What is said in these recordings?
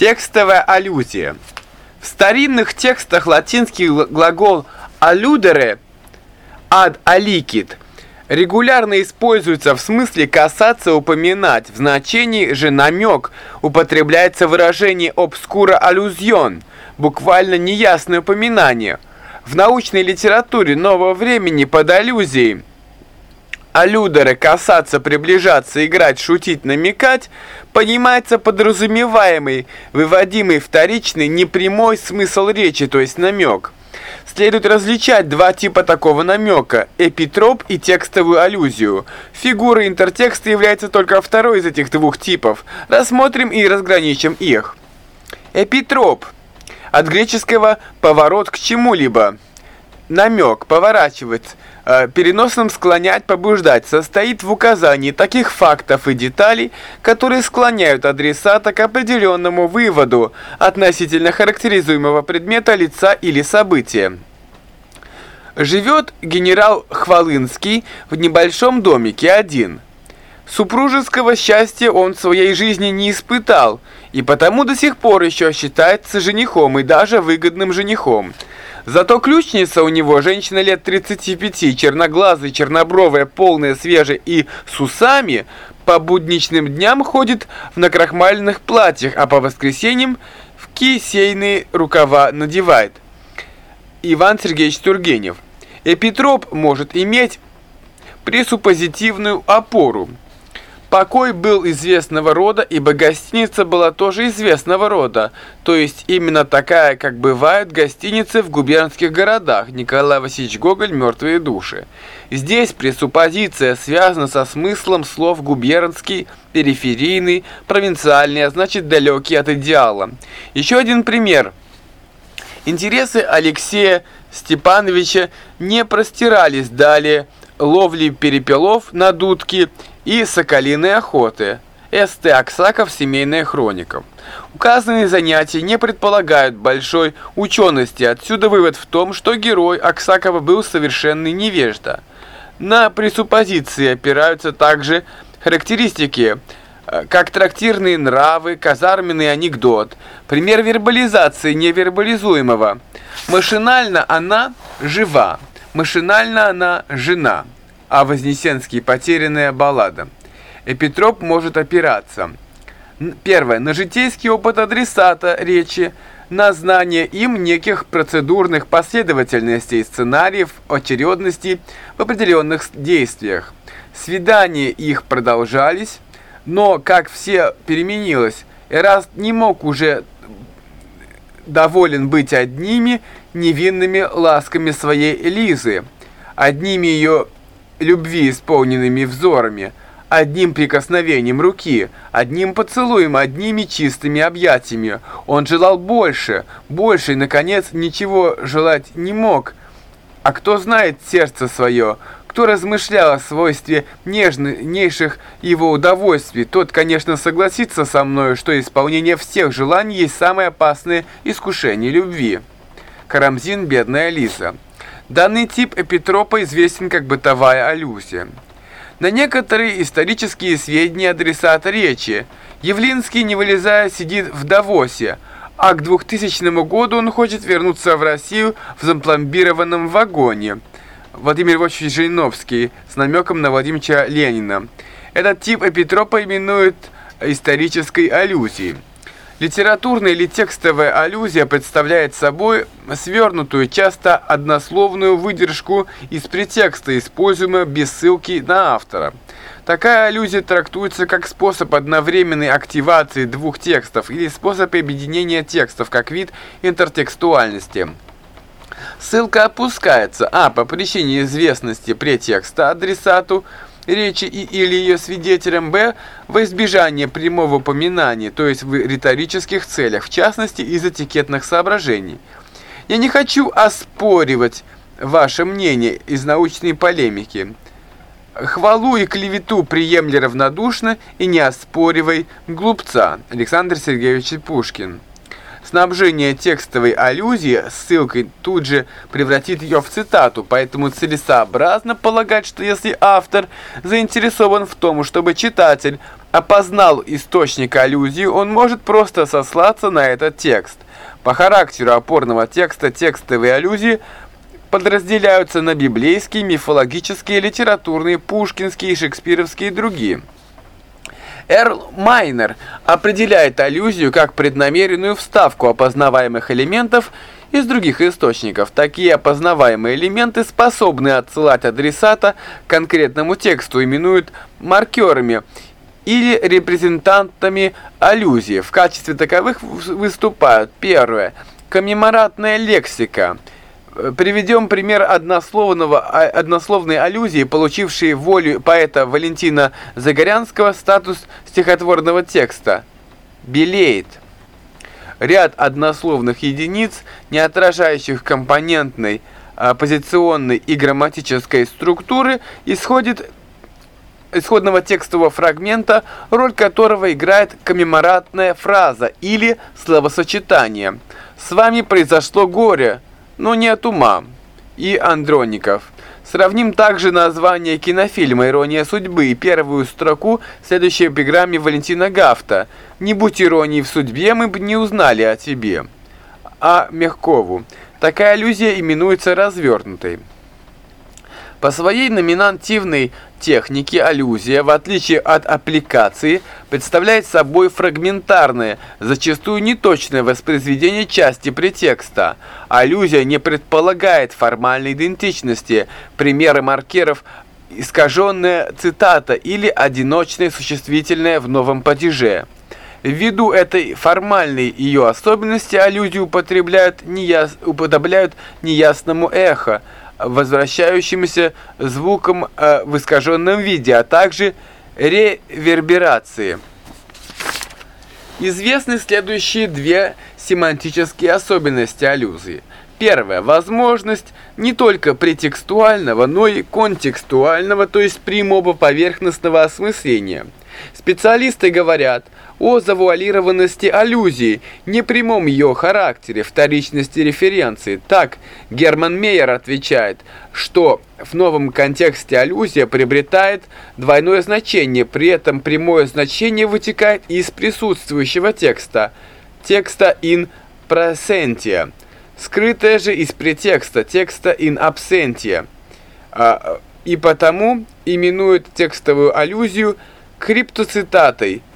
Текстовая аллюзия. В старинных текстах латинский глагол «alludere» ad alicit регулярно используется в смысле «касаться», «упоминать». В значении же «намек» употребляется выражение «obscura allusion», буквально «неясное упоминание». В научной литературе нового времени под аллюзией алюдеры касаться, приближаться, играть, шутить, намекать, понимается подразумеваемый, выводимый вторичный, непрямой смысл речи, то есть намек. Следует различать два типа такого намека – эпитроп и текстовую аллюзию. Фигура интертекста является только второй из этих двух типов. Рассмотрим и разграничим их. Эпитроп – от греческого «поворот к чему-либо». Намек – поворачивать – переносным склонять, побуждать состоит в указании таких фактов и деталей, которые склоняют адресата к определенному выводу относительно характеризуемого предмета, лица или события. Живет генерал Хвалынский в небольшом домике один. Супружеского счастья он в своей жизни не испытал, и потому до сих пор еще считается женихом и даже выгодным женихом – Зато ключница у него, женщина лет 35, черноглазая, чернобровая, полная, свежая и с усами, по будничным дням ходит в накрахмаленных платьях, а по воскресеньям в кисейные рукава надевает. Иван Сергеевич Тургенев. Эпитроп может иметь пресуппозитивную опору. Покой был известного рода, ибо гостиница была тоже известного рода, то есть именно такая, как бывают гостиницы в губернских городах. Николай Васильевич Гоголь «Мертвые души». Здесь пресуппозиция связана со смыслом слов губернский, периферийный, провинциальный, а значит далекий от идеала. Еще один пример. Интересы Алексея Степановича не простирались далее ловли перепелов на дудки и соколиной охоты. С.Т. Аксаков «Семейная хроника». Указанные занятия не предполагают большой учености, отсюда вывод в том, что герой Аксакова был совершенный невежда. На пресуппозиции опираются также характеристики, э, как трактирные нравы, казарменный анекдот, пример вербализации невербализуемого. Машинально она жива, машинально она жена а Вознесенский «Потерянная баллада». Эпитроп может опираться. Первое. На житейский опыт адресата речи, на знание им неких процедурных последовательностей, сценариев, очередности в определенных действиях. Свидания их продолжались, но, как все переменилось, Эраст не мог уже доволен быть одними невинными ласками своей Элизы, одними ее любви исполненными взорами, одним прикосновением руки, одним поцелуем, одними чистыми объятиями. Он желал больше, больше и, наконец, ничего желать не мог. А кто знает сердце свое, кто размышлял о свойстве нежнейших его удовольствий, тот, конечно, согласится со мной, что исполнение всех желаний есть самое опасное искушение любви. Карамзин, бедная Лиза. Данный тип эпитропа известен как бытовая аллюзия. На некоторые исторические сведения адресата речи Явлинский, не вылезая, сидит в Давосе, а к 2000 году он хочет вернуться в Россию в запломбированном вагоне. Владимир Львович Жириновский с намеком на Владимира Ленина. Этот тип эпитропа именуют исторической аллюзией. Литературная или текстовая аллюзия представляет собой свернутую, часто однословную выдержку из претекста, используемую без ссылки на автора. Такая аллюзия трактуется как способ одновременной активации двух текстов или способ объединения текстов как вид интертекстуальности. Ссылка опускается а. по причине известности претекста адресату – речи и или ее свидетелем, б. во избежание прямого упоминания, то есть в риторических целях, в частности из этикетных соображений. Я не хочу оспоривать ваше мнение из научной полемики. Хвалу и клевету приемли равнодушно и не оспоривай глупца. Александр Сергеевич Пушкин. Снабжение текстовой аллюзии ссылкой тут же превратит ее в цитату, поэтому целесообразно полагать, что если автор заинтересован в том, чтобы читатель опознал источник аллюзии, он может просто сослаться на этот текст. По характеру опорного текста текстовые аллюзии подразделяются на библейские, мифологические, литературные, пушкинские, шекспировские и другие. Эрл Майнер определяет аллюзию как преднамеренную вставку опознаваемых элементов из других источников. Такие опознаваемые элементы способны отсылать адресата к конкретному тексту, именуют маркерами или репрезентантами аллюзии. В качестве таковых выступают первое – коммеморатная лексика – Приведем пример однословного, а, однословной аллюзии, получившей волю поэта Валентина Загорянского статус стихотворного текста. «Белеет». Ряд однословных единиц, не отражающих компонентной, позиционной и грамматической структуры, исходит исходного текстового фрагмента, роль которого играет коммеморатная фраза или словосочетание. «С вами произошло горе», но не от ума, и Андроников. Сравним также название кинофильма «Ирония судьбы» и первую строку в следующей эпиграмме Валентина Гафта. «Не будь иронии в судьбе, мы бы не узнали о тебе». А Мягкову. Такая аллюзия именуется развернутой. По своей номинативной технике аллюзия, в отличие от аппликации, представляет собой фрагментарное, зачастую неточное воспроизведение части претекста. Аллюзия не предполагает формальной идентичности, примеры маркеров искаженная цитата или одиночное существительное в новом падеже. Ввиду этой формальной ее особенности аллюзию употребляют, неяс... уподобляют неясному эхо, возвращающимся звуком э, в искаженном виде, а также реверберации. Известны следующие две семантические особенности аллюзии. Первая – возможность не только претекстуального, но и контекстуального, то есть прямого поверхностного осмысления. Специалисты говорят – о завуалированности аллюзии, непрямом ее характере, вторичности референции. Так, Герман Мейер отвечает, что в новом контексте аллюзия приобретает двойное значение, при этом прямое значение вытекает из присутствующего текста, текста in presentia, скрытое же из претекста, текста in absentia, а, и потому именует текстовую аллюзию криптоцитатой –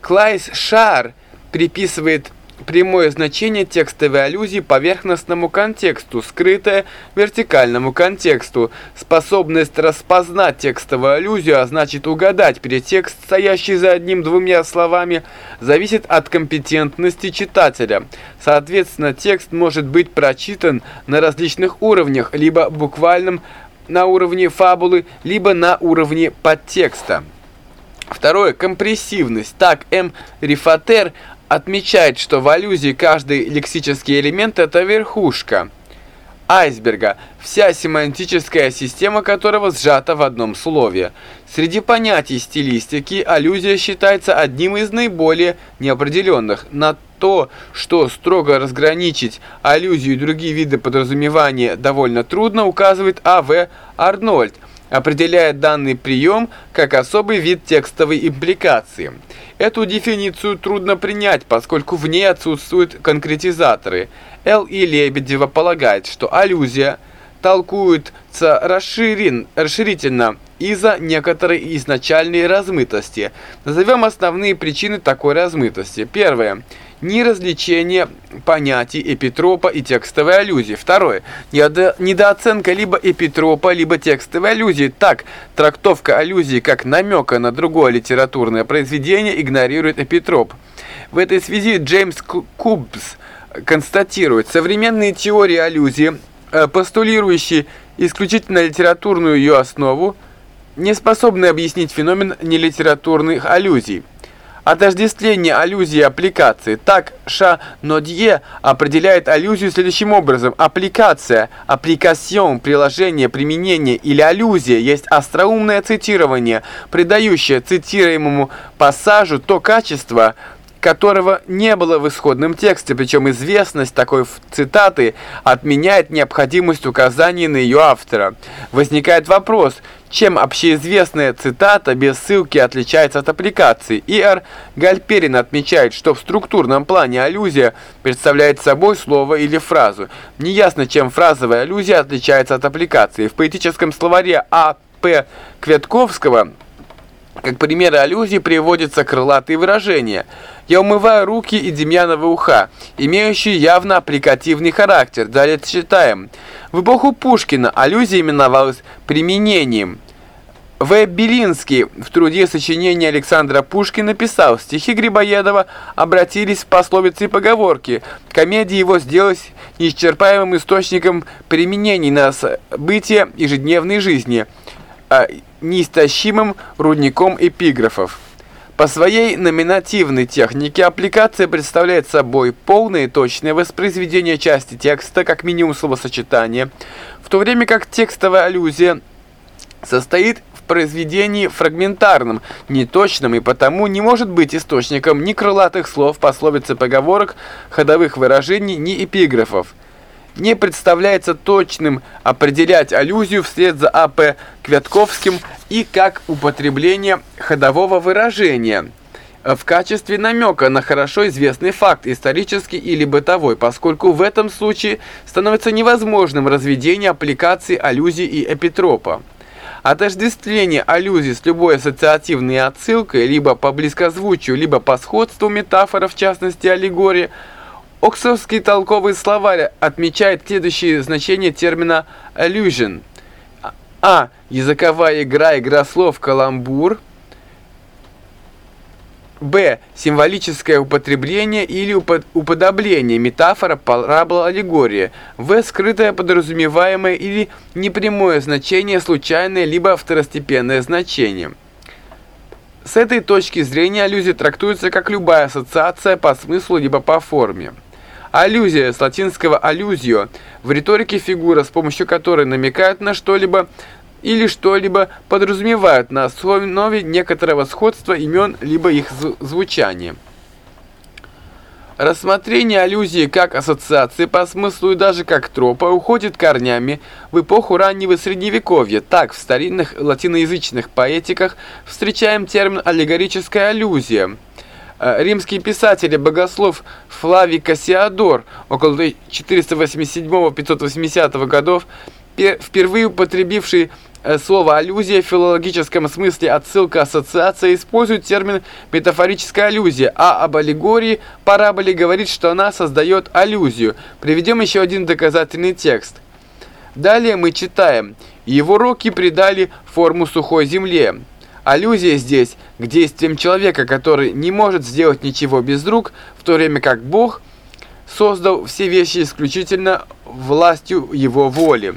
Клайс Шар приписывает прямое значение текстовой аллюзии поверхностному контексту, скрытое вертикальному контексту. Способность распознать текстовую аллюзию, а значит угадать перетекст, стоящий за одним-двумя словами, зависит от компетентности читателя. Соответственно, текст может быть прочитан на различных уровнях, либо буквальном на уровне фабулы, либо на уровне подтекста. Второе – компрессивность. Так, М. Рифатер отмечает, что в аллюзии каждый лексический элемент – это верхушка айсберга, вся семантическая система которого сжата в одном слове. Среди понятий стилистики аллюзия считается одним из наиболее неопределенных. На то, что строго разграничить аллюзию и другие виды подразумевания довольно трудно, указывает А.В. Арнольд – определяет данный прием как особый вид текстовой импликации. Эту дефиницию трудно принять, поскольку в ней отсутствуют конкретизаторы. Л. И. Лебедева полагает, что аллюзия толкуется расширен, расширительно из-за некоторой изначальной размытости. Назовем основные причины такой размытости. Первое ни развлечение понятий эпитропа и текстовой аллюзии. Второе. Недооценка либо эпитропа, либо текстовой аллюзии. Так, трактовка аллюзии как намека на другое литературное произведение игнорирует эпитроп. В этой связи Джеймс Кубс констатирует, современные теории аллюзии, э, постулирующие исключительно литературную ее основу, не способны объяснить феномен нелитературных аллюзий. Отождествление аллюзии и аппликации. Так Ша Нодье определяет аллюзию следующим образом. Аппликация, аппликацион, приложение, применение или аллюзия есть остроумное цитирование, придающее цитируемому пассажу то качество, которого не было в исходном тексте, причем известность такой цитаты отменяет необходимость указания на ее автора. Возникает вопрос, чем общеизвестная цитата без ссылки отличается от аппликации. И.Р. Гальперин отмечает, что в структурном плане аллюзия представляет собой слово или фразу. Неясно, чем фразовая аллюзия отличается от аппликации. В поэтическом словаре А.П. Кветковского как примеры аллюзий приводятся крылатые выражения «Я умываю руки» и «Демьяновы уха», имеющие явно аппликативный характер. Далее читаем. В эпоху Пушкина аллюзия именовалась применением. В. Белинский в труде сочинения Александра Пушкина писал, стихи Грибоедова обратились в пословицы и поговорки. Комедия его сделалась неисчерпаемым источником применений на события ежедневной жизни – а неистощимым рудником эпиграфов. По своей номинативной технике аппликация представляет собой полное и точное воспроизведение части текста, как минимум словосочетания, в то время как текстовая аллюзия состоит в произведении фрагментарном, неточном и потому не может быть источником ни крылатых слов, пословиц и поговорок, ходовых выражений, ни эпиграфов не представляется точным определять аллюзию вслед за А.П. Квятковским и как употребление ходового выражения в качестве намека на хорошо известный факт, исторический или бытовой, поскольку в этом случае становится невозможным разведение аппликаций аллюзии и эпитропа. Отождествление аллюзий с любой ассоциативной отсылкой, либо по близкозвучию, либо по сходству метафора, в частности аллегория – Оксфордский толковый словарь отмечает следующие значения термина «allusion». А. Языковая игра, игра слов, каламбур. Б. Символическое употребление или уподобление, метафора, парабола, аллегория. В. Скрытое подразумеваемое или непрямое значение, случайное либо второстепенное значение. С этой точки зрения аллюзия трактуется как любая ассоциация по смыслу либо по форме. Аллюзия с латинского «аллюзио» в риторике фигура, с помощью которой намекают на что-либо или что-либо подразумевают на основе некоторого сходства имен либо их звучания. Рассмотрение аллюзии как ассоциации по смыслу и даже как тропа уходит корнями в эпоху раннего средневековья. Так, в старинных латиноязычных поэтиках встречаем термин «аллегорическая аллюзия». Э, римский писатель и богослов Флавий Кассиадор около 487-580 годов, впервые употребивший э, слово «аллюзия» в филологическом смысле отсылка, ассоциация, использует термин «метафорическая аллюзия», а об аллегории параболе говорит, что она создает аллюзию. Приведем еще один доказательный текст. Далее мы читаем «Его руки придали форму сухой земле». Аллюзия здесь к действиям человека, который не может сделать ничего без рук, в то время как Бог создал все вещи исключительно властью его воли.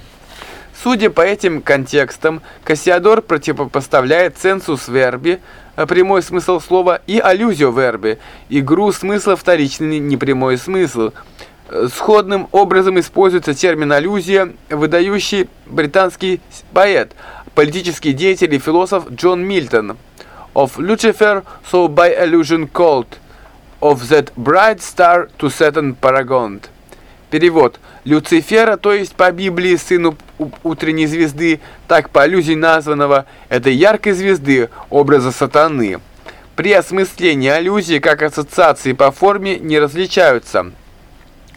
Судя по этим контекстам, Кассиадор противопоставляет ценсус верби, прямой смысл слова, и аллюзио верби, игру смысла вторичный непрямой смысл. Сходным образом используется термин аллюзия, выдающий британский поэт – политический деятель и философ Джон Мильтон. Of Lucifer, so by allusion called, of that bright star to Saturn paragon. Перевод. Люцифера, то есть по Библии сыну утренней звезды, так по аллюзии названного, этой яркой звезды, образа сатаны. При осмыслении аллюзии как ассоциации по форме не различаются.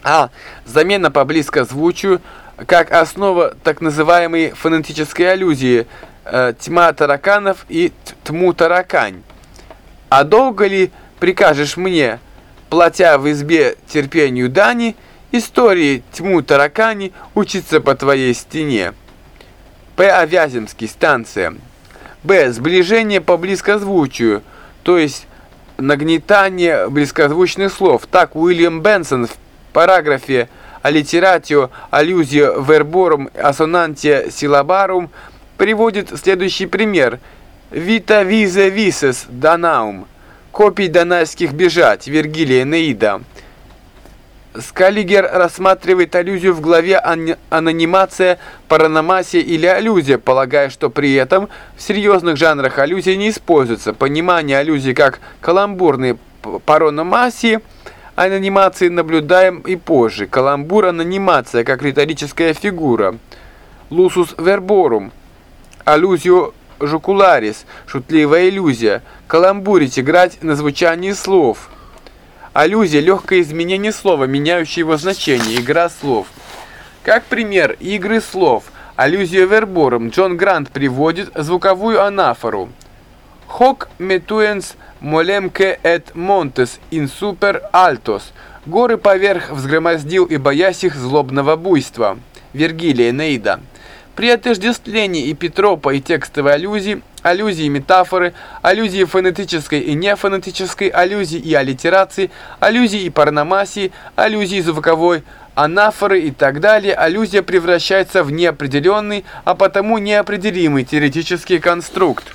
А. Замена по близкозвучию – как основа так называемой фонетической аллюзии э, «тьма тараканов» и «тьму таракань». А долго ли прикажешь мне, платя в избе терпению дани, истории «тьму таракани» учиться по твоей стене? П. Авяземский, станция. Б. Сближение по близкозвучию, то есть нагнетание близкозвучных слов. Так Уильям Бенсон в параграфе аллитератио аллюзио верборум ассонантия силабарум приводит следующий пример. Вита визе висес данаум. Копий донайских бежать. Вергилия Неида. Скаллигер рассматривает аллюзию в главе «Анонимация, параномасия или аллюзия», полагая, что при этом в серьезных жанрах аллюзии не используется. Понимание аллюзии как каламбурной парономасии анонимации наблюдаем и позже. Каламбур анонимация как риторическая фигура. Лусус верборум. Аллюзио жокуларис. Шутливая иллюзия. Каламбурить играть на звучании слов. Аллюзия – легкое изменение слова, меняющее его значение, игра слов. Как пример игры слов, аллюзия верборум, Джон Грант приводит звуковую анафору. «Hoc metuens molemque et montes in super altos» «Горы поверх взгромоздил и боясь их злобного буйства» Вергилия Нейда. При отождествлении эпитропа и текстовой аллюзии, аллюзии метафоры, аллюзии фонетической и нефонетической, аллюзии и аллитерации, аллюзии и парномасии, аллюзии звуковой, анафоры и так далее, аллюзия превращается в неопределенный, а потому неопределимый теоретический конструкт.